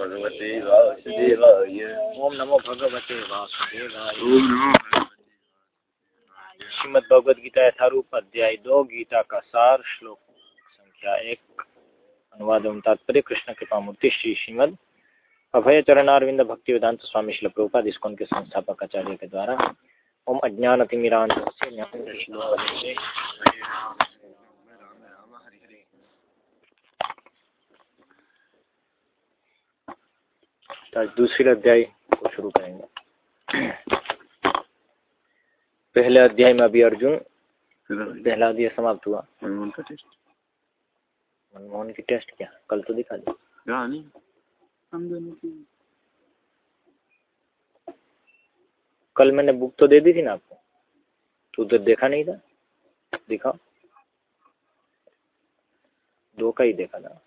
भगवते वासुदेवाय। ओम नमो भगवते वासुदेवाय। ओम नमो श्रीमद भगवद गीता यथारूप अध्याय दो गीता का सार श्लोक संख्या एक। अनुवाद एवं तात्पर्य कृष्ण कृपा मूर्ति श्री श्रीमद अभय चरणारविंद भक्ति वेदांत स्वामी शिल प्रभुपाद इसकोन के संस्थापक आचार्य के द्वारा। ओम अज्ञान तिमिरांत आज दूसरे अध्याय को शुरू करेंगे। पहले अध्याय में अभी अर्जुन पहला अध्याय समाप्त हुआ। मनमोहन का टेस्ट मनमोहन की टेस्ट क्या? कल तो दिखा दी क्या नहीं। हम दोनों की। कल मैंने बुक तो दे दी थी ना आपको। तो उधर देखा नहीं था? दिखाओ। दो का ही देखा था।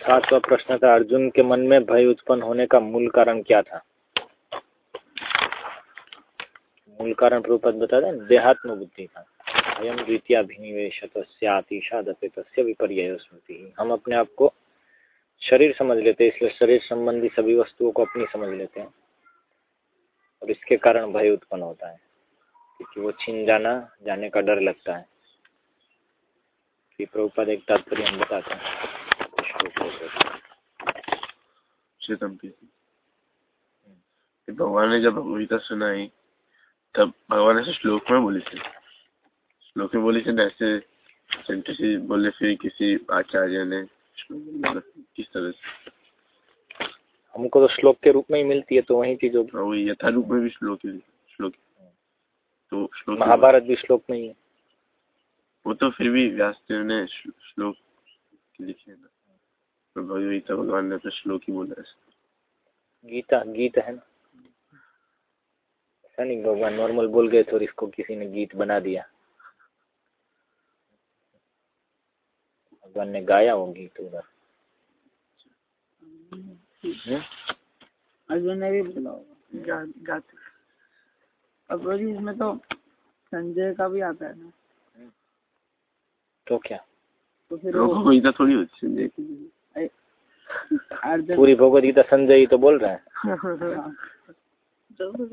सातवा प्रश्न था, अर्जुन के मन में भय उत्पन्न होने का मूल कारण क्या था मूल कारण प्रभुपद बता दें देहात्म बुद्धि का। अयम द्वितीयाभिनिवेश तस्यातिशादपे विपर्य स्मृति। हम अपने आप को शरीर समझ लेते हैं, इसलिए शरीर संबंधी सभी वस्तुओं को अपनी समझ लेते हैं। और इसके कारण भय उत्पन्न होता है, क्योंकि वो छीन जाना, जाने का डर लगता है। कि प्रभुपद एक तात्पर्य हम बताते हैं। भगवान ने जब भगवगीता सुनाई भगवान ऐसे श्लोक में बोली थी। श्लोक में बोली थी ऐसे सेंटेंस बोले फिर किसी आचार्य ने किस तरह से? हमको तो श्लोक के रूप में ही मिलती है तो वही चीज़ होगी। हाँ, वही यथा रूप में भी श्लोक ही श्लोक। तो श्लोक महाभारत भी श्लोक में ही है। वो तो फिर भी व्यास देव ने श्लोक लिखे ना। तो भगवान ने तो श्लोक ही बोला है। गीता गीत है ना? नहीं भगवान नॉर्मल बोल गए थे और इसको किसी ने गीत बना दिया। भगवान ने गाया वो गीत उधर। हम्म? अर्जुन ने भी बोला होगा गा, गाते। अब इसमें तो संजय का भी आता है ना। तो क्या? तो फिर वो थोड़ी होती संजय की। पूरी भगवत गीता संजय ही तो बोल रहा है। तो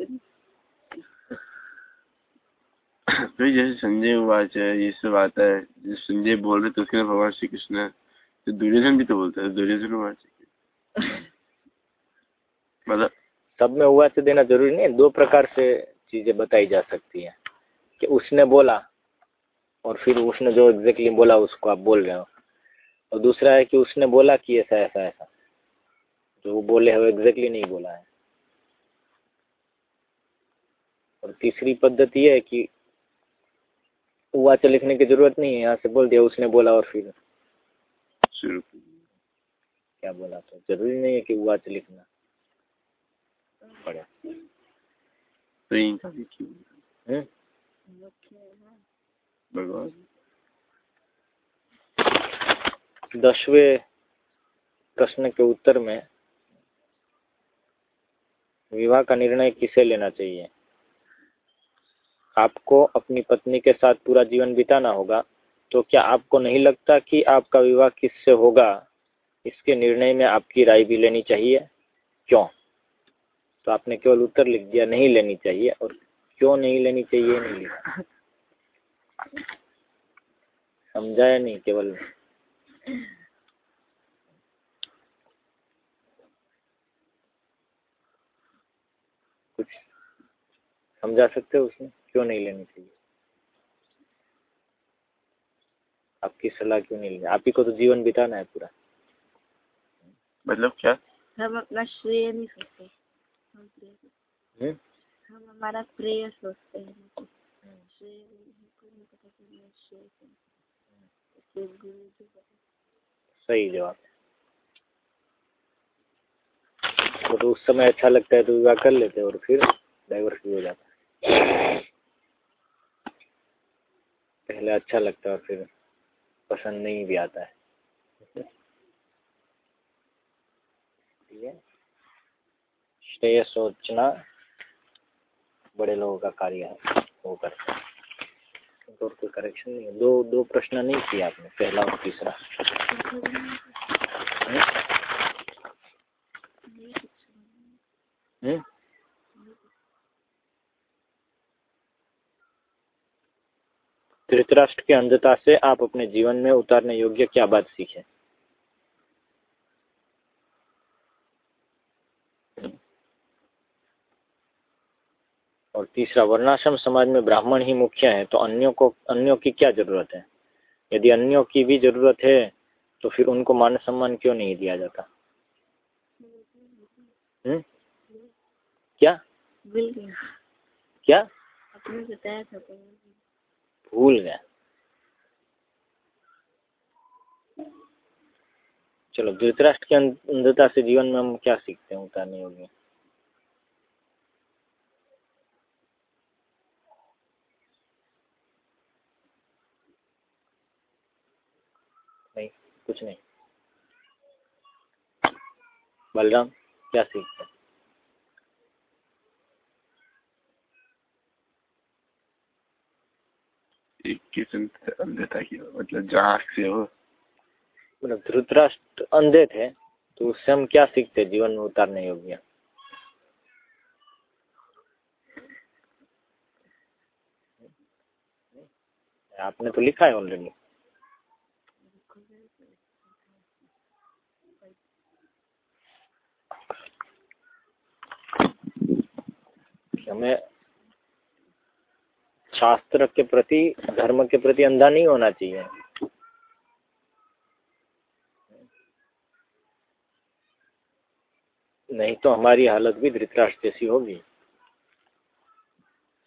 तो जैसे संजय वाच है ये सब आता है संजय बोल रहे तो उसके अंदर भगवान श्री कृष्ण तो दुर्योधन भी तो बोलता है, दुर्योधन वाच मतलब सब में हुआ से देना ज़रूरी नहीं दो प्रकार से चीज़ें बताई जा सकती है, कि उसने बोला और फिर उसने जो एग्जैक्टली बोला उसको आप बोल रहे हो। और दूसरा है कि उसने बोला कि ऐसा ऐसा ऐसा। जो वो बोले है वो एग्जैक्टली नहीं बोला है। और तीसरी पद्धति है कि वाच लिखने की ज़रूरत नहीं है यहाँ से बोल दिया उसने बोला और फिर। क्या बोला तो? ज़रूरी नहीं है कि वाच लिखना। पड़े तो इनका भी क्यों हम्म? दसवें प्रश्न के उत्तर में विवाह का निर्णय किसे लेना चाहिए? आपको अपनी पत्नी के साथ पूरा जीवन बिताना होगा तो क्या आपको नहीं लगता कि आपका विवाह किससे होगा? इसके निर्णय में आपकी राय भी लेनी चाहिए। क्यों? तो आपने केवल उत्तर लिख दिया, नहीं लेनी चाहिए, और क्यों नहीं लेनी चाहिए, नहीं लिखा समझाया नहीं केवल। कुछ समझा सकते हो उसमें? क्यों नहीं लेनी चाहिए? आपकी सलाह क्यों नहीं लेनी? आप ही को तो जीवन बिताना है पूरा। मतलब क्या? हम अपना श्रेय नहीं सोचते। हम हम्म? हम हमारा प्रेय सोचते हैं। है। सही जवाब वो तो उस समय अच्छा लगता है तो विवाह कर लेते हैं और फिर डाइवर्स भी हो जाता है। पहले अच्छा लगता है फिर पसंद नहीं भी आता है। ठीक है। श्रेय सोचना बड़े लोगों का कार्य है वो करते हैं। और कोई करेक्शन नहीं है। दो दो प्रश्न नहीं किया आपने पहला और तीसरा। हम्म? धृतराष्ट्र की अंधता से आप अपने जीवन में उतारने योग्य क्या बात सीखे? और तीसरा वर्णाश्रम समाज में ब्राह्मण ही मुख्य है तो अन्यों को अन्यों की क्या ज़रूरत है? यदि अन्यों की भी ज़रूरत है तो फिर उनको मान सम्मान क्यों नहीं दिया जाता? हम्म? क्या? क्या? आपने बताया था भूल गया। चलो, धृतराष्ट्र की अंधता से जीवन में हम क्या सीखते हैं योग्य? नहीं, कुछ नहीं। बलराम, क्या सीखते हैं? एक किस्म से अंधता की मतलब जो आँख से हो। मतलब धृतराष्ट्र अंधे थे तो उससे हम क्या सीखते? जीवन में उतारने योग्य आपने तो लिखा है ऑलरेडी हमें शास्त्र के प्रति, धर्म के प्रति अंधा नहीं होना चाहिए। नहीं तो हमारी हालत भी धृतराष्ट्र जैसी होगी।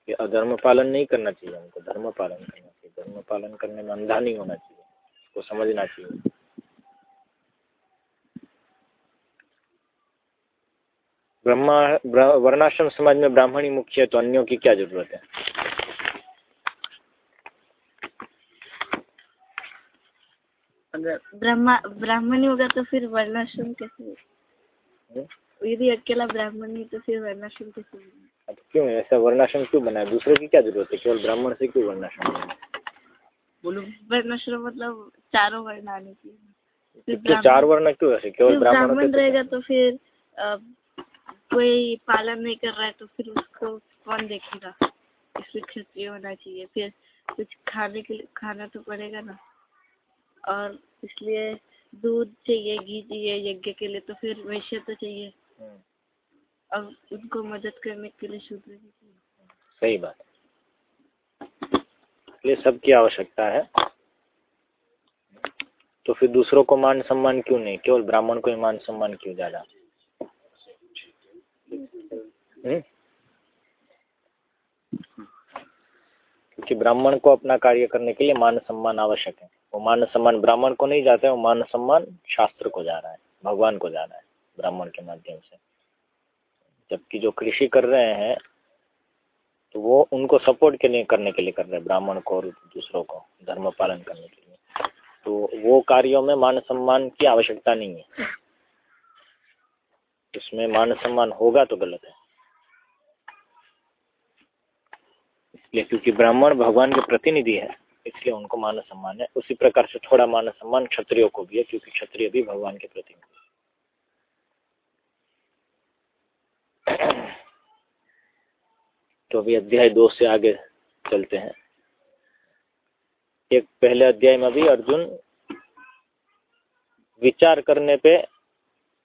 कि अधर्म पालन नहीं करना चाहिए हमको, धर्म पालन करना चाहिए। धर्म पालन करने में अंधा नहीं होना चाहिए, उसको समझना चाहिए। ब्रह्मा वर्णाश्रम समाज में ब्राह्मणी मुख्य है तो अन्यों की क्या ज़रूरत है? अगर ब्रह्मा ब्राह्मण होगा तो फिर वर्णाश्रम कैसे यदि अकेला ब्राह्मण नहीं तो फिर वर्णाश्रम कैसे अब क्यों? ऐसा वर्णाश्रम क्यों बना है दूसरे की क्या ज़रूरत है? केवल ब्राह्मण से क्यों वर्णाश्रम बोलो। वर्णाश्रम मतलब चारों वर्ण आने चाहिए तो चार वर्ण क्यों ऐसे? केवल ब्राह्मण रहेगा तो फिर कोई पालन नहीं कर रहा है तो फिर उसको कौन देखेगा? इसलिए क्षत्रिय होना चाहिए। फिर कुछ खाने के लिए खाना तो पड़ेगा ना। और इसलिए दूध चाहिए घी चाहिए यज्ञ के लिए तो फिर वैश्य तो चाहिए। अब उनको मदद करने के लिए शूद्र भी चाहिए। सही बात ये सबकी आवश्यकता है। तो फिर दूसरों को मान सम्मान क्यों नहीं? केवल ब्राह्मण को ही मान सम्मान क्यों ज़्यादा? क्योंकि ब्राह्मण को अपना कार्य करने के लिए मान सम्मान आवश्यक है। वो मान सम्मान ब्राह्मण को नहीं जाता वो मान सम्मान शास्त्र को जा रहा है, भगवान को जा रहा है, ब्राह्मण के माध्यम से। जबकि जो कृषि कर रहे हैं तो वो उनको सपोर्ट के लिए, करने के लिए कर रहे हैं, ब्राह्मण को और दूसरों को, धर्म पालन करने के लिए। तो वो कार्यों में मान सम्मान की आवश्यकता नहीं है। उसमें मान सम्मान होगा तो गलत है। इसलिए क्योंकि ब्राह्मण भगवान के प्रतिनिधि है इसलिए उनको मान सम्मान है। उसी प्रकार से थोड़ा मान सम्मान क्षत्रियो को भी है, क्योंकि क्षत्रिय भी भगवान के प्रति तो अभी अध्याय दो से आगे चलते हैं। एक पहले अध्याय में भी अर्जुन विचार करने पे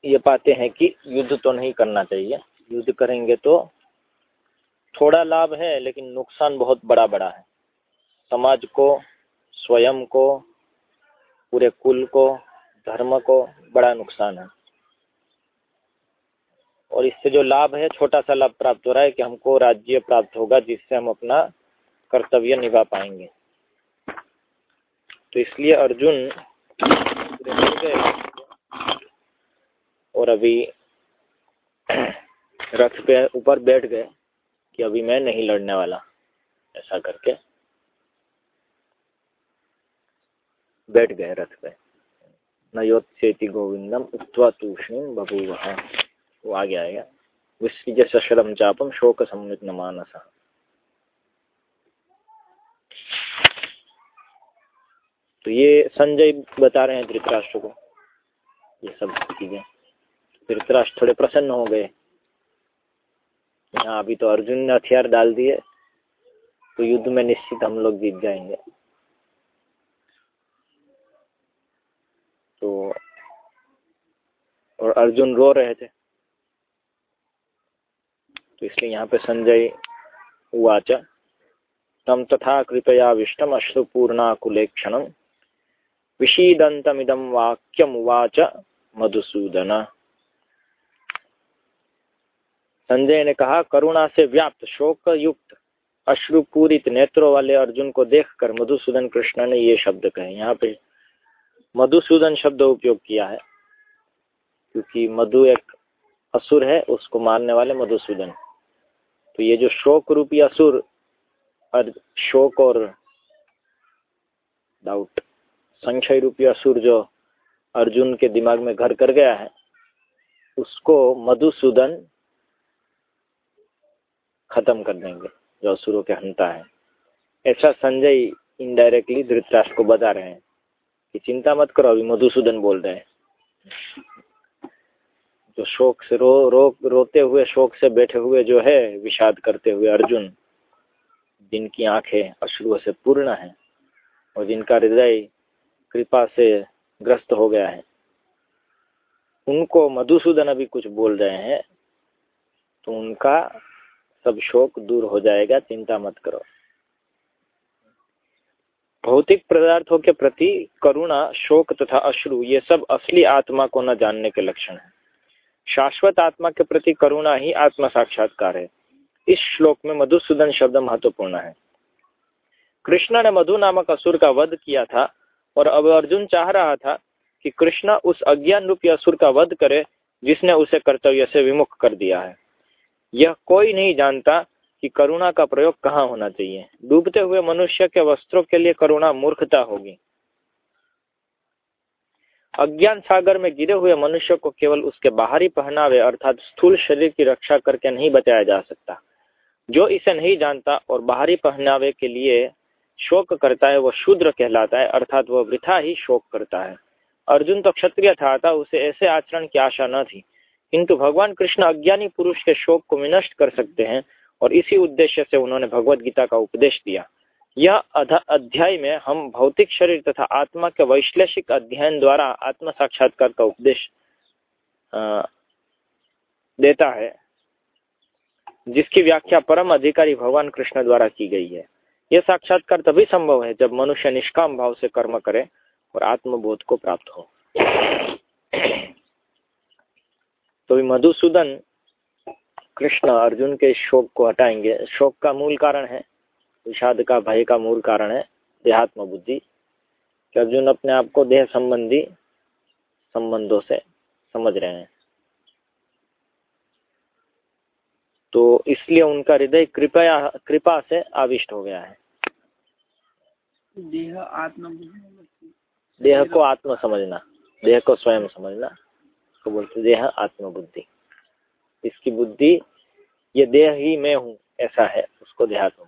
ये पाते हैं कि युद्ध तो नहीं करना चाहिए। युद्ध करेंगे तो थोड़ा लाभ है, लेकिन नुकसान बहुत बड़ा बड़ा है। समाज को, स्वयं को, पूरे कुल को, धर्म को बड़ा नुकसान है। और इससे जो लाभ है, छोटा सा लाभ प्राप्त हो रहा है कि हमको राज्य प्राप्त होगा, जिससे हम अपना कर्तव्य निभा पाएँगे। तो इसलिए अर्जुन और अभी रथ पे ऊपर बैठ गए कि अभी मैं नहीं लड़ने वाला, ऐसा करके। बैठ गए रथ पे नयोत्सेति गोविंदम उत्वा तूषणीम बभूव। वो आगे आएगा विसृज सशरम चापम शोक सम्मित मानस तो ये संजय बता रहे हैं धृतराष्ट्र को, ये सब चीज़ें। धृतराष्ट्र थोड़े प्रसन्न हो गए। यहाँ अभी तो अर्जुन ने हथियार डाल दिए तो युद्ध में निश्चित हम लोग जीत जाएँगे तो और अर्जुन रो रहे थे। तो इसलिए यहाँ पे संजय उवाच तम तथा कृपया विष्टम अश्रुपूर्णाकुलेक्षण। विषीदंतमिदम वाक्यम उवाच मधुसूदन। संजय ने कहा, करुणा से व्याप्त शोक युक्त अश्रुपूरित नेत्रों वाले अर्जुन को देखकर मधुसूदन कृष्ण ने ये शब्द कहे। यहाँ पे मधुसूदन शब्द उपयोग किया है। क्योंकि मधु एक असुर है, उसको मारने वाले मधुसूदन। तो ये जो शोक रूपी असुर, और शोक और डाउट संशय रूपी असुर जो अर्जुन के दिमाग में घर कर गया है, उसको मधुसूदन खत्म कर देंगे, जो असुरों के हंता है। ऐसा संजय इनडायरेक्टली धृतराष्ट्र को बता रहे हैं कि चिंता मत करो, अभी मधुसूदन बोल रहे हैं। जो शोक से रो रो, रोते हुए, शोक से बैठे हुए जो है, विषाद करते हुए अर्जुन, जिनकी आँखें अश्रुओं से पूर्ण है और जिनका हृदय कृपा से ग्रस्त हो गया है, उनको मधुसूदन अभी कुछ बोल रहे हैं तो उनका सब शोक दूर हो जाएगा, चिंता मत करो। भौतिक पदार्थों के प्रति करुणा, शोक तथा अश्रु, ये सब असली आत्मा को न जानने के लक्षण है। शाश्वत आत्मा के प्रति करुणा ही आत्मा साक्षात्कार है। इस श्लोक में मधुसूदन शब्द महत्वपूर्ण है। कृष्ण ने मधु नामक असुर का वध किया था और अब अर्जुन चाह रहा था कि कृष्ण उस अज्ञान रूपी असुर का वध करे, जिसने उसे कर्तव्य से विमुख कर दिया है। यह कोई नहीं जानता कि करुणा का प्रयोग कहाँ होना चाहिए। डूबते हुए मनुष्य के वस्त्रों के लिए करुणा मूर्खता होगी। अज्ञान सागर में गिरे हुए मनुष्य को केवल उसके बाहरी पहनावे अर्थात स्थूल शरीर की रक्षा करके नहीं बचाया जा सकता। जो इसे नहीं जानता और बाहरी पहनावे के लिए शोक करता है वह शूद्र कहलाता है, अर्थात वह वृथा ही शोक करता है। अर्जुन तो क्षत्रिय था, अतः उसे ऐसे आचरण की आशा न थी। किंतु भगवान कृष्ण अज्ञानी पुरुष के शोक को विनष्ट कर सकते हैं, और इसी उद्देश्य से उन्होंने भगवत गीता का उपदेश दिया। यह अध्याय में हम भौतिक शरीर तथा आत्मा के वैश्लेषिक अध्ययन द्वारा आत्म साक्षात्कार का उपदेश देता है, जिसकी व्याख्या परम अधिकारी भगवान कृष्ण द्वारा की गई है। यह साक्षात्कार तभी संभव है जब मनुष्य निष्काम भाव से कर्म करे और आत्मबोध को प्राप्त हो। तो मधुसूदन कृष्ण अर्जुन के शोक को हटाएँगे। शोक का मूल कारण है विषाद का भय का मूल कारण है देहात्म बुद्धि। कि अर्जुन अपने आप को देह संबंधी संबंधों से समझ रहे हैं। तो इसलिए उनका हृदय कृपया कृपा से आविष्ट हो गया है। देह आत्म देह को आत्म समझना देह को स्वयं समझना। उसको बोलते देह आत्म बुद्धि। इसकी बुद्धि ये देह ही मैं हूँ ऐसा है उसको देहात्म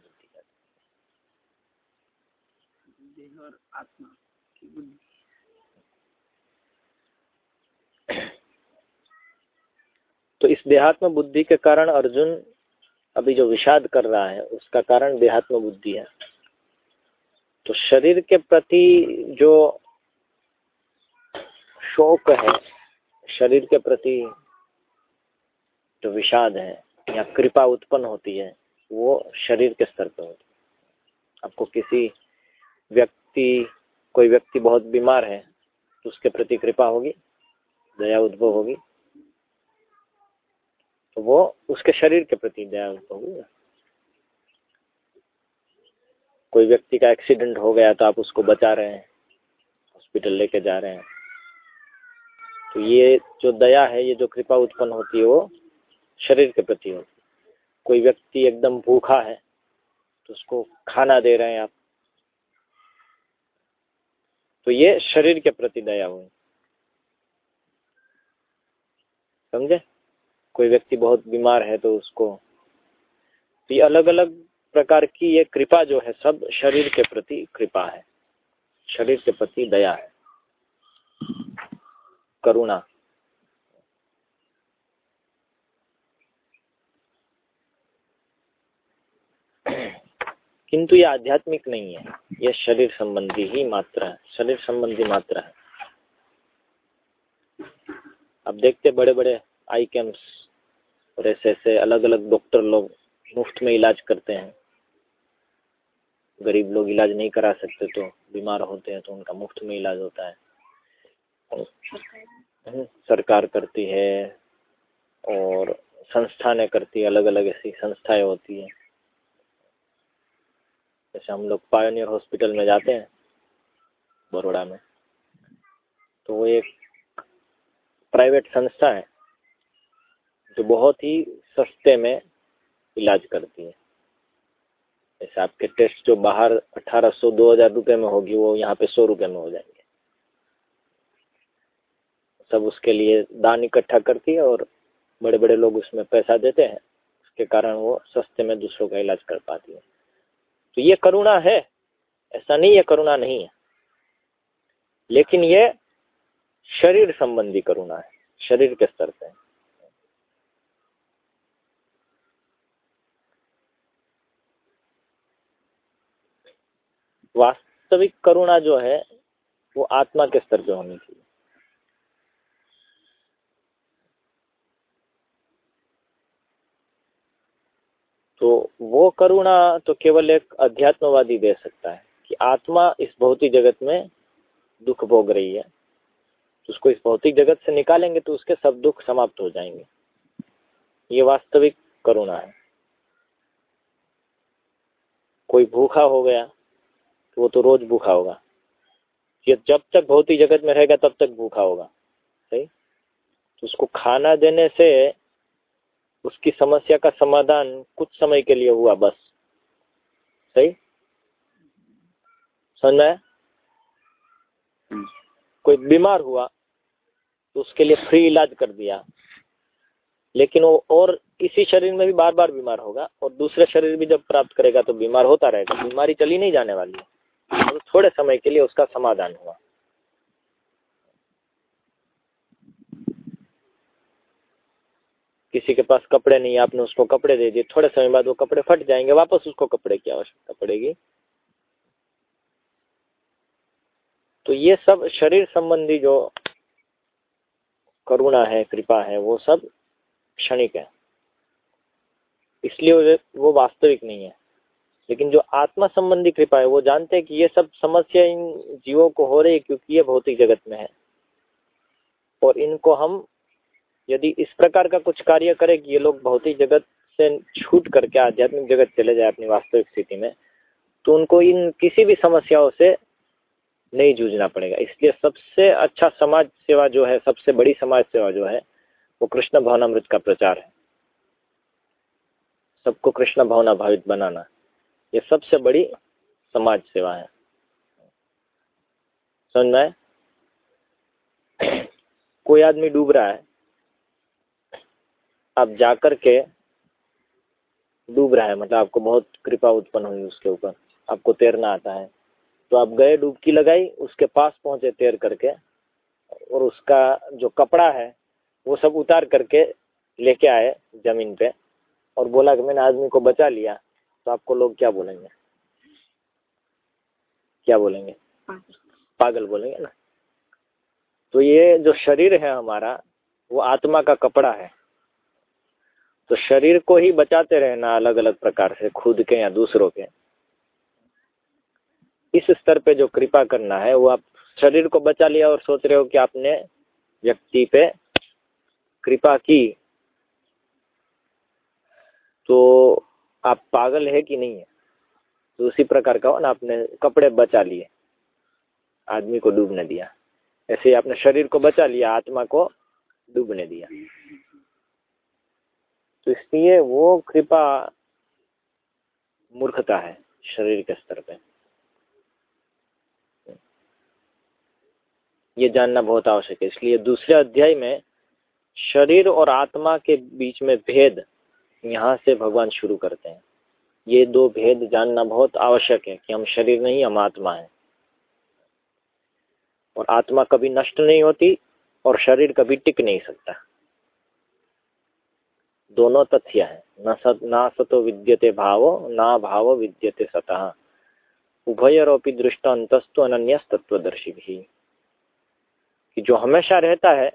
बुद्धि आत्मा की बुद्धि। तो इस देहात्म बुद्धि के कारण अर्जुन अभी जो विषाद कर रहा है, उसका कारण देहात्म बुद्धि है। तो शरीर के प्रति जो शोक है, शरीर के प्रति जो विषाद है या कृपा उत्पन्न होती है, वो शरीर के स्तर पर होती है। आपको किसी व्यक्ति, कोई व्यक्ति बहुत बीमार है तो उसके प्रति कृपा होगी, दया उद्भव होगी। तो वो उसके शरीर के प्रति दया उद्भव होगी। कोई व्यक्ति का एक्सीडेंट हो गया तो आप उसको बचा रहे हैं, हॉस्पिटल लेके जा रहे हैं। तो ये जो दया है, ये जो कृपा उत्पन्न होती है, वो शरीर के प्रति होती है। कोई व्यक्ति एकदम भूखा है तो उसको खाना दे रहे हैं आप तो ये शरीर के प्रति दया हुई। समझे? कोई व्यक्ति बहुत बीमार है तो उसको तो ये अलग अलग प्रकार की ये कृपा जो है, सब शरीर के प्रति कृपा है। शरीर के प्रति दया है। करुणा। किंतु ये आध्यात्मिक नहीं है। यह शरीर संबंधी ही मात्र है। शरीर संबंधी मात्र है। अब देखते बड़े बड़े आई कैंप्स और ऐसे ऐसे अलग अलग डॉक्टर लोग मुफ़्त में इलाज करते हैं। गरीब लोग इलाज नहीं करा सकते तो बीमार होते हैं तो उनका मुफ़्त में इलाज होता है। सरकार? करती है और संस्थानें करती है अलग अलग ऐसी संस्थाएँ होती हैं। जैसे हम लोग पायोनियर हॉस्पिटल में जाते हैं बड़ोड़ा में। तो वो एक प्राइवेट संस्था है, जो बहुत ही सस्ते में इलाज करती है। जैसे आपके टेस्ट जो बाहर अठारह सौ, दो हज़ार रुपये में होगी, वो यहाँ पे सौ रुपये में हो जाएँगे। सब उसके लिए दान इकट्ठा करती है और बड़े बड़े लोग उसमें पैसा देते हैं। उसके कारण वो सस्ते में दूसरों का इलाज कर पाती है। तो ये करुणा है। ऐसा नहीं है करुणा नहीं है। लेकिन ये शरीर संबंधी करुणा है। शरीर के स्तर पे। वास्तविक करुणा जो है, वो आत्मा के स्तर पे होनी चाहिए। तो वो करुणा तो केवल एक अध्यात्मवादी दे सकता है कि आत्मा इस भौतिक जगत में दुख भोग रही है। उसको इस भौतिक जगत से निकालेंगे तो उसके सब दुख समाप्त हो जाएँगे। ये वास्तविक करुणा है। कोई भूखा हो गया तो वो तो रोज भूखा होगा। ये जब तक भौतिक जगत में रहेगा, तब तक भूखा होगा। सही? तो उसको खाना देने से उसकी समस्या का समाधान कुछ समय के लिए हुआ बस। सही? समझ में हम्म। कोई बीमार हुआ तो उसके लिए फ्री इलाज कर दिया। लेकिन वो और इसी शरीर में भी बार बार बीमार होगा और दूसरे शरीर भी जब प्राप्त करेगा तो बीमार होता रहेगा। बीमारी चली नहीं जाने वाली है। तो थोड़े समय के लिए उसका समाधान हुआ। किसी के पास कपड़े नहीं, आपने उसको कपड़े दे दिए। थोड़े समय बाद वो कपड़े फट जाएँगे, वापस उसको कपड़े की आवश्यकता पड़ेगी। तो ये सब शरीर संबंधी जो करुणा है, कृपा है, वो सब क्षणिक है। इसलिए वो वास्तविक नहीं है। लेकिन जो आत्मा संबंधी कृपा है, वो जानते हैं कि ये सब समस्या इन जीवों को हो रही है, क्योंकि ये भौतिक जगत में है। और इनको हम यदि इस प्रकार का कुछ कार्य करे कि ये लोग भौतिक जगत से छूट करके आध्यात्मिक जगत चले जाए अपनी वास्तविक स्थिति में तो उनको इन किसी भी समस्याओं से नहीं जूझना पड़ेगा। इसलिए सबसे अच्छा समाज सेवा जो है, सबसे बड़ी समाज सेवा जो है, वो कृष्ण भावनामृत का प्रचार है। सबको कृष्ण भावना भावित बनाना। ये सबसे बड़ी समाज सेवा है। समझ में कोई आदमी डूब रहा है आप जाकर के डूब रहा है मतलब आपको बहुत कृपा उत्पन्न हुई उसके ऊपर, आपको तैरना आता है। तो आप गए, डुबकी लगाई, उसके पास पहुँचे तैर करके, और उसका जो कपड़ा है, वो सब उतार करके लेके आए ज़मीन पे, और बोला कि मैंने आदमी को बचा लिया तो आपको लोग क्या बोलेंगे? क्या बोलेंगे? पागल बोलेंगे ना? तो ये जो शरीर है हमारा, वो आत्मा का कपड़ा है। तो शरीर को ही बचाते रहना अलग अलग प्रकार से, खुद के या दूसरों के। इस स्तर पे जो कृपा करना है, वो आप शरीर को बचा लिया और सोच रहे हो कि आपने व्यक्ति पे कृपा की तो आप पागल है कि नहीं है? तो उसी प्रकार का हो ना, आपने कपड़े बचा लिए, आदमी को डूबने दिया। ऐसे ही आपने शरीर को बचा लिया, आत्मा को डूबने दिया। तो इसलिए वो कृपा मूर्खता है, शरीर के स्तर पे। ये जानना बहुत आवश्यक है। इसलिए दूसरे अध्याय में शरीर और आत्मा के बीच में भेद यहाँ से भगवान शुरू करते हैं। ये दो भेद जानना बहुत आवश्यक है कि हम शरीर नहीं, हम आत्मा है। और आत्मा कभी नष्ट नहीं होती और शरीर कभी टिक नहीं सकता। दोनों तथ्य है। न सत सतो विद्यते भावो, ना भाव विद्यते सतः। उभयरोपी दृष्ट अंतस्तु तत्वदर्शी भी कि जो हमेशा रहता है,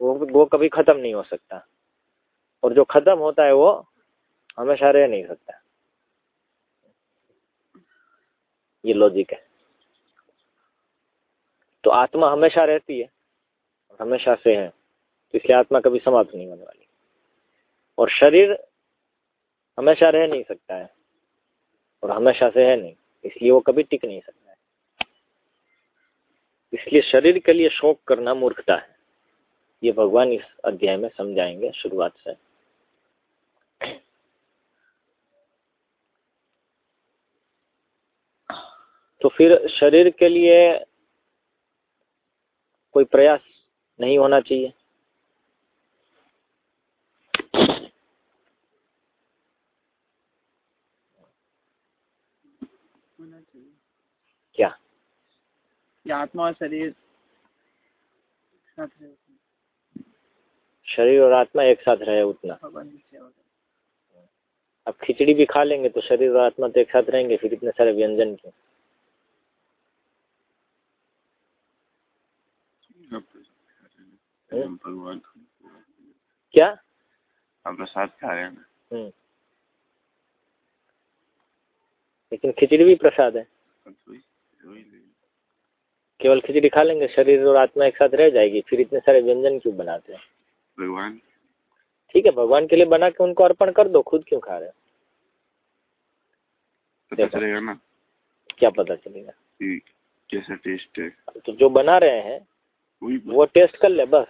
वो वो कभी खत्म नहीं हो सकता। और जो खत्म होता है, वो हमेशा रह नहीं सकता। ये लॉजिक है। तो आत्मा हमेशा रहती है हमेशा से है। तो इसलिए आत्मा कभी समाप्त नहीं होने वाली। और शरीर हमेशा रह नहीं सकता है और हमेशा से है नहीं, इसलिए वो कभी टिक नहीं सकता है। इसलिए शरीर के लिए शोक करना मूर्खता है। ये भगवान इस अध्याय में समझाएँगे शुरुआत से। तो फिर शरीर के लिए कोई प्रयास नहीं होना चाहिए? होना चाहिए। क्या? कि आत्मा और शरीर साथ रहे शरीर और आत्मा एक साथ रहे उतना। की अब खिचड़ी भी खा लेंगे तो शरीर और आत्मा तो एक साथ रहेंगे फिर इतने सारे व्यंजन क्यों? हम भगवान क्या? हम प्रसाद खा रहे हैं ना हम्म लेकिन खिचड़ी भी प्रसाद है। केवल खिचड़ी खा लेंगे शरीर और आत्मा एक साथ रह जाएगी फिर इतने सारे व्यंजन क्यों बनाते हैं? भगवान। ठीक है भगवान के लिए बना के उनको अर्पण कर दो खुद क्यों खा रहे हो? पता चलेगा ना। क्या पता चलेगा। कैसा टेस्ट है। तो जो बना रहे हैं वो टेस्ट कर ले बस।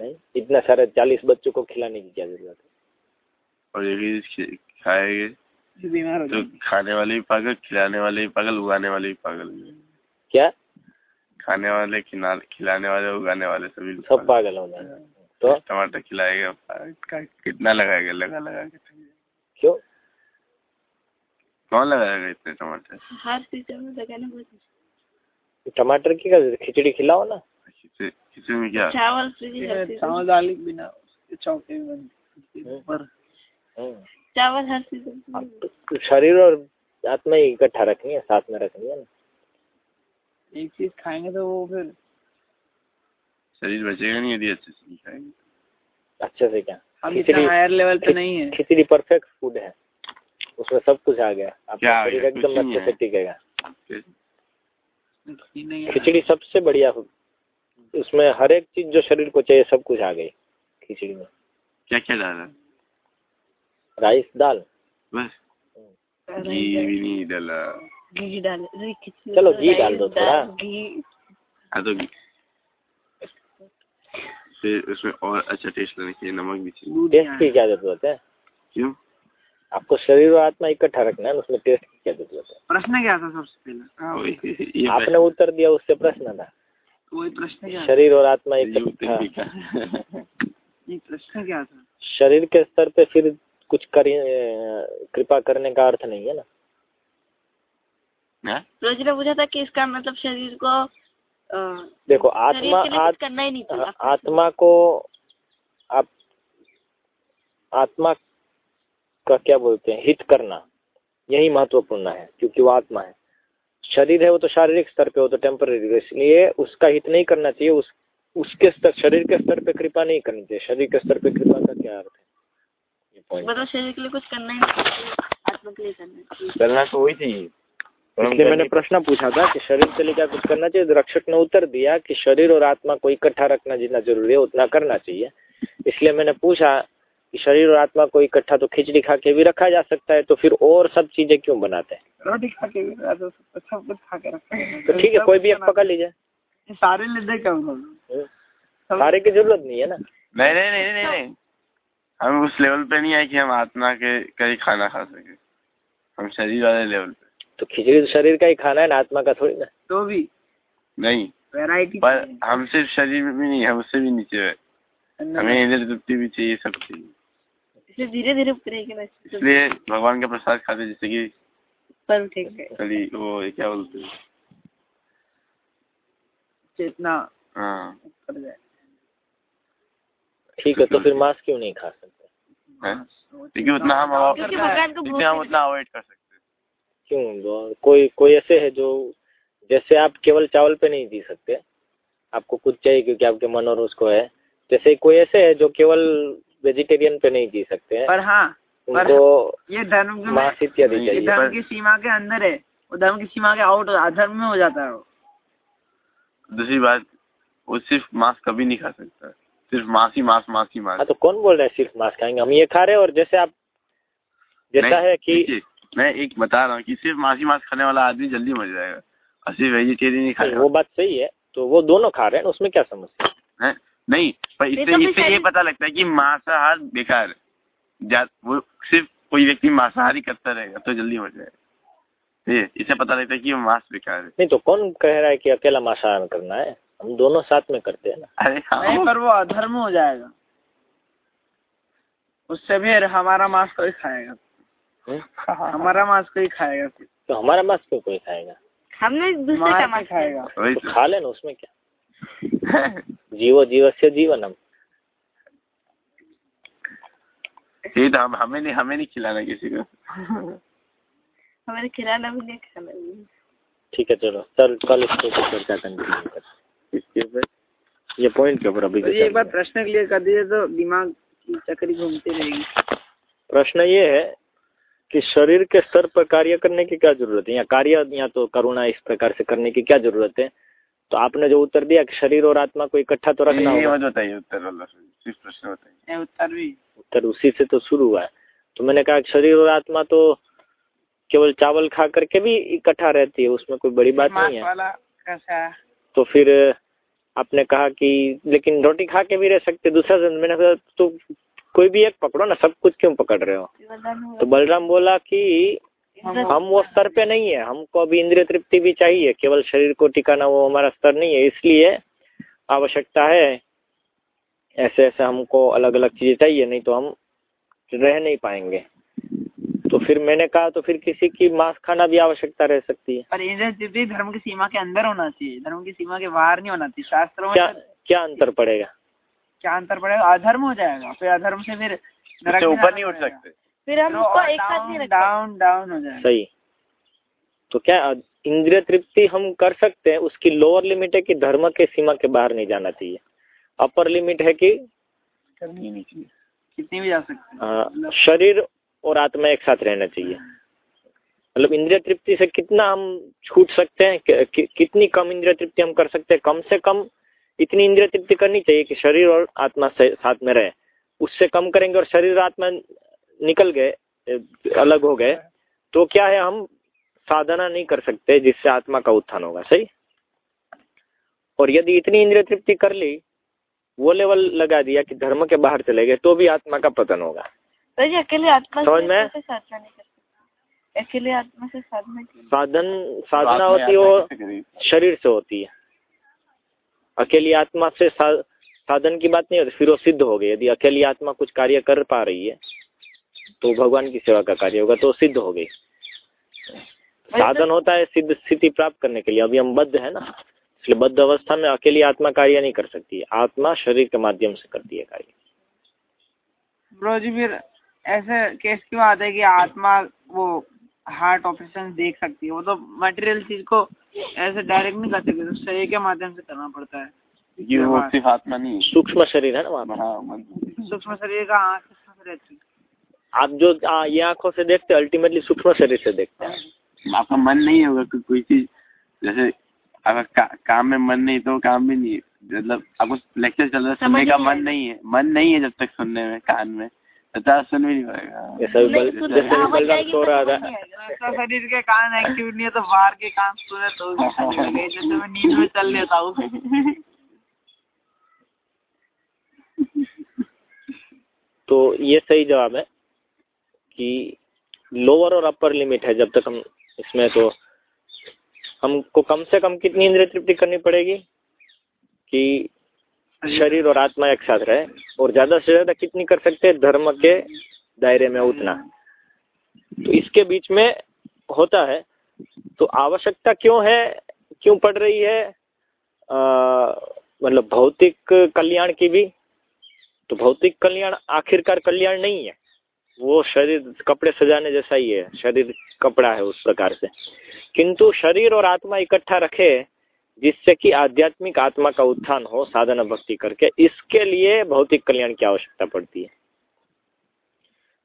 नहीं इतना सारे चालीस बच्चों को खिलाने की क्या ज़रूरत है? और एक ही खाएँगे। फिर बीमार हो तो जाएँगे। खाने वाले भी पागल खिलाने वाले भी पागल उगाने वाले भी पागल क्या? खाने वाले खिला खिलाने वाले उगाने वाले सभी लोग सब पागल हो। जाए तो? टमाटर खिलाएगा का- कितना लगाएगा लगा लगा के क्यों? कौन लगाएगा इतने टमाटर? हर सीज़न में लगाना बहुत टमाटर की क्या खिचड़ी खिलाओ ना। किसी किसी में क्या? चावल फ्रिज चावल दाल बिना उसके चौके बनते हम्म। पर। चावल हर सीज़न तो शरीर और आत्मा ही इकट्ठा रखनी है साथ में रखनी है ना। एक चीज़ खाएँगे तो वो फिर शरीर बचेगा नहीं यदि अच्छे से खाएँगे। अच्छे से क्या? हम खिचड़ी इतना हायर लेवल पे नहीं है। खिचड़ी परफेक्ट फ़ूड है। उसमें सब कुछ आ गया। आपका शरीर एकदम अच्छे से टिकेगा। है खिचड़ी सबसे बढ़िया उसमें हर एक चीज़ जो शरीर को चाहिए सब कुछ आ गई। खिचड़ी में। क्या क्या डाला? राइस दाल। बस। घी भी नहीं डाला। घी डाल चलो, घी डाल दो थोड़ा। घी। हाँ तो फिर उसमें और अच्छा टेस्ट लाने के लिए नमक भी चाहिए। टेस्ट की क्या ज़रूरत है? क्यों? आपको शरीर और आत्मा इकट्ठा रखना है उसमें टेस्ट की क्या ज़रूरत है? प्रश्न क्या था सबसे पहले? हाँ, आपने उत्तर दिया उससे प्रश्न था। वही प्रश्न शरीर और आत्मा इकट्ठा। प्रश्न क्या था? शरीर के स्तर पे फिर कुछ करी कृपा करने का अर्थ नहीं है ना? हाँ? रोज ने पूछा था कि इसका मतलब शरीर को अ, देखो आत्मा आत, करना ही नहीं हाँ, चाहिए आत्मा को आप आत्मा का क्या बोलते हैं? हित करना यही महत्वपूर्ण है क्योंकि वो आत्मा है। शरीर है वो तो शारीरिक स्तर पे वो तो टेम्पररी इसलिए उसका हित नहीं करना चाहिए उस उसके स्तर शरीर के स्तर पे कृपा नहीं करनी चाहिए। शरीर के स्तर पे कृपा का क्या अर्थ है? मतलब शरीर के लिए कुछ करना ही नहीं आत्मा के लिए करना चाहिए। चलना तो वही चाहिए इसलिए मैंने प्रश्न पूछा था कि शरीर के लिए क्या कुछ करना चाहिए? तो रक्षक ने उत्तर दिया कि शरीर और आत्मा को इकट्ठा रखना जितना ज़रूरी है उतना करना चाहिए। इसलिए मैंने पूछा कि शरीर और आत्मा को इकट्ठा तो खिचड़ी खा के भी रखा जा सकता है तो फिर और सब चीज़ें क्यों बनाते हैं? रोटी खा के भी सब कुछ खा के रखा है। तो ठीक है कोई भी एक पकड़ लीजिए। सारे ले दे क्या सारे की ज़रूरत नहीं है ना? नहीं नहीं नहीं नहीं। हम उस लेवल पे नहीं आए कि हम आत्मा के का ही खाना खा सके। हम शरीर वाले लेवल पे। तो खिचड़ी तो शरीर का ही खाना है ना आत्मा का थोड़ी ना? तो भी। नहीं। वैरायटी पर हम सिर्फ़ शरीर में भी नहीं हम उससे भी नीचे है। हमें इंद्र तृप्ति भी चाहिए सब चाहिए। इसे धीरे धीरे इसलिए भगवान का प्रसाद खाते जैसे कि पर कली वो क्या बोलते हैं? चेतना। हाँ। ठीक है तो फिर मांस क्यों नहीं खा? है? क्योंकि उतना हम को जितना उतना अवॉइड कर सकते हैं। क्यों कोई कोई ऐसे है जो जैसे आप केवल चावल पे नहीं जी सकते आपको कुछ चाहिए क्योंकि आपके मन और उसको है जैसे कोई ऐसे है जो केवल वेजिटेरियन पे नहीं जी सकते हैं पर हाँ पर उनको ये धर्म ये धर्म पर- की सीमा के अंदर है वो धर्म की सीमा के आउट अधर्म में हो जाता है वो। दूसरी बात वो सिर्फ़ मांस कभी नहीं खा सकता। सिर्फ़ मांस ही मांस मांस ही मांस हाँ तो कौन बोल रहे है सिर्फ़ मांस खाएँगे हम ये खा रहे हैं और जैसे आप जैसा है कि मैं एक बता रहा हूँ कि सिर्फ़ मांस ही मांस खाने वाला आदमी जल्दी मर जाएगा। और सिर्फ़ वेजिटेरियन ही खाएगा। वो बात सही है तो वो दोनों खा रहे हैं उसमें क्या समस्या है? नहीं पर इससे इससे ये पता लगता है कि मांसाहार बेकार है। वो सिर्फ़ कोई व्यक्ति मांसाहारी करता रहेगा तो जल्दी मर जाएगा। ये इससे पता लगता है कि मांस बेकार है। नहीं तो कौन कह रहा है कि अकेला मांसाहार करना है? हम दोनों साथ में करते हैं ना। अरे नहीं हाँ पर वो अधर्म हो जाएगा। उससे फिर हमारा मांस कोई खाएगा। हम्म? हमारा मांस कोई खाएगा फिर। तो हमारा मांस क्यों कोई खाएगा? हमने दूसरे का मांस खाएगा। तो। तो खा लेना उसमें क्या? जीवो जीवस्य जीवनम। ये तो हम हमें नहीं हमें नहीं खिलाना किसी को। हमें खिलाना भी नहीं खाना। भी ठीक है चलो। सर कल इसके चर्चा कंटिन्यू करते इसके ये पॉइंट के ऊपर अभी तो एक बार प्रश्न क्लियर कर दीजिए तो दिमाग की चक्री घूमती रहेगी। प्रश्न ये है कि शरीर के स्तर पर कार्य करने की क्या ज़रूरत है? या कार्य या तो करुणा इस प्रकार से करने की क्या ज़रूरत है? तो आपने जो उत्तर दिया कि शरीर और आत्मा को इकट्ठा तो रखना होगा। बताइए उत्तर प्रश्न बताइए। उत्तर भी। उत्तर उसी से तो शुरू हुआ है। तो मैंने कहा कि शरीर और आत्मा तो केवल चावल खा करके भी इकट्ठा रहती है उसमें कोई बड़ी बात नहीं है? तो फिर आपने कहा कि लेकिन रोटी खा के भी रह सकते दूसरा मैंने कहा तो कोई भी एक पकड़ो ना सब कुछ क्यों पकड़ रहे हो? तो बलराम बोला कि हम वो स्तर पे नहीं है हमको अभी इंद्रिय तृप्ति भी चाहिए केवल शरीर को टिकाना वो हमारा स्तर नहीं है इसलिए आवश्यकता है ऐसे ऐसे हमको अलग अलग चीज़ें चाहिए नहीं तो हम रह नहीं पाएँगे। तो फिर मैंने कहा तो फिर किसी की मांस खाना भी आवश्यकता रह सकती है। पर इंद्रिय धर्म की सीमा के अंदर होना चाहिए धर्म की सीमा के बाहर नहीं होना चाहिए शास्त्रों में क्या तो क्या अंतर पड़ेगा? क्या अंतर पड़ेगा? अधर्म हो जाएगा फिर अधर्म से फिर ऊपर नहीं उठ सकते। फिर हम उसको एक साथ नहीं डाउन डाउन हो जाएगा। सही। तो क्या इंद्रिय तृप्ति हम कर सकते हैं उसकी लोअर लिमिट है कि धर्म के सीमा के बाहर नहीं जाना चाहिए। अपर लिमिट है कि करनी नहीं चाहिए। कितनी भी जा सकते हैं। शरीर और आत्मा एक साथ रहना चाहिए। मतलब इंद्रिय तृप्ति से कितना हम छूट सकते हैं कि, कि, कितनी कम इंद्रिय तृप्ति हम कर सकते हैं? कम से कम इतनी इंद्रिय तृप्ति करनी चाहिए कि शरीर और आत्मा साथ में रहे। उससे कम करेंगे और शरीर आत्मा निकल गए अलग हो गए तो क्या है हम साधना नहीं कर सकते जिससे आत्मा का उत्थान होगा सही? और यदि इतनी इंद्रिय तृप्ति कर ली वो लेवल लगा दिया कि धर्म के बाहर चले गए तो भी आत्मा का पतन होगा। तो ये अकेले आत्मा समझ में? साधना नहीं कर सकते? अकेले आत्मा से साधना की साधन साधना तो होती है वो शरीर से होती है। अकेली आत्मा से सा, साधन की बात नहीं होती फिर वो सिद्ध हो गई। यदि अकेली आत्मा कुछ कार्य कर पा रही है तो भगवान की सेवा का कार्य होगा तो सिद्ध हो गई। साधन होता है सिद्ध स्थिति प्राप्त करने के लिए। अभी हम बद्ध है ना इसलिए बद्ध अवस्था में अकेली आत्मा कार्य नहीं कर सकती। है आत्मा शरीर के माध्यम से करती है कार्य। ब्रो जी फिर ऐसे केस क्यों आता है कि आत्मा वो हार्ट ऑपरेशन देख सकती है? वो तो मटेरियल चीज़ को ऐसे डायरेक्ट नहीं कर सकती तो शरीर के माध्यम से करना पड़ता है। क्योंकि वो सिर्फ़ आत्मा नहीं सूक्ष्म शरीर है ना वहाँ हाँ सूक्ष्म शरीर का आँख रहती आप जो आ, ये आँखों से देखते हैं अल्टीमेटली सूक्ष्म शरीर से देखते हैं। आपका मन नहीं होगा कि कोई चीज़ जैसे अगर का, काम में मन नहीं तो काम भी नहीं मतलब आपको लेक्चर चल रहा है सुनने का मन नहीं है। मन नहीं है जब तक सुनने में कान में। सुन भी नहीं जैसा बलराम सो तो रहा था। ऐसा शरीर के कान एक्टिव नहीं है तो बाहर के कान सुने तो जैसे मैं नींद में चल लेता हूँ। तो ये सही जवाब है कि लोअर और अपर लिमिट है जब तक हम इसमें तो हमको कम से कम कितनी इंद्रिय तृप्ति करनी पड़ेगी कि शरीर और आत्मा एक साथ रहे और ज़्यादा से ज़्यादा कितनी कर सकते हैं धर्म के दायरे में उतना। तो इसके बीच में होता है। तो आवश्यकता क्यों है, क्यों पड़ रही है? मतलब भौतिक कल्याण की भी। तो भौतिक कल्याण आखिरकार कल्याण नहीं है। वो शरीर कपड़े सजाने जैसा ही है। शरीर कपड़ा है उस प्रकार से। किंतु शरीर और आत्मा इकट्ठा रखे जिससे कि आध्यात्मिक आत्मा का उत्थान हो, साधना भक्ति करके, इसके लिए भौतिक कल्याण की आवश्यकता पड़ती है।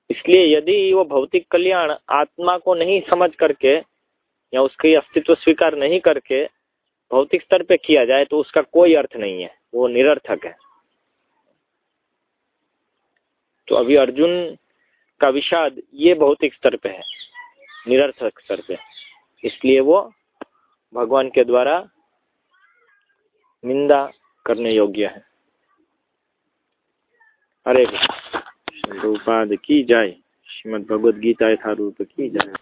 इसलिए यदि वो भौतिक कल्याण आत्मा को नहीं समझ करके या उसके अस्तित्व स्वीकार नहीं करके भौतिक स्तर पे किया जाए तो उसका कोई अर्थ नहीं है। वो निरर्थक है। तो अभी अर्जुन का विषाद ये भौतिक स्तर पे है, निरर्थक स्तर पे। इसलिए वो भगवान के द्वारा निंदा करने योग्य है। हरे कृष्ण। रूपाद की जाए श्रीमद भगवद गीता यथा रूप की जाए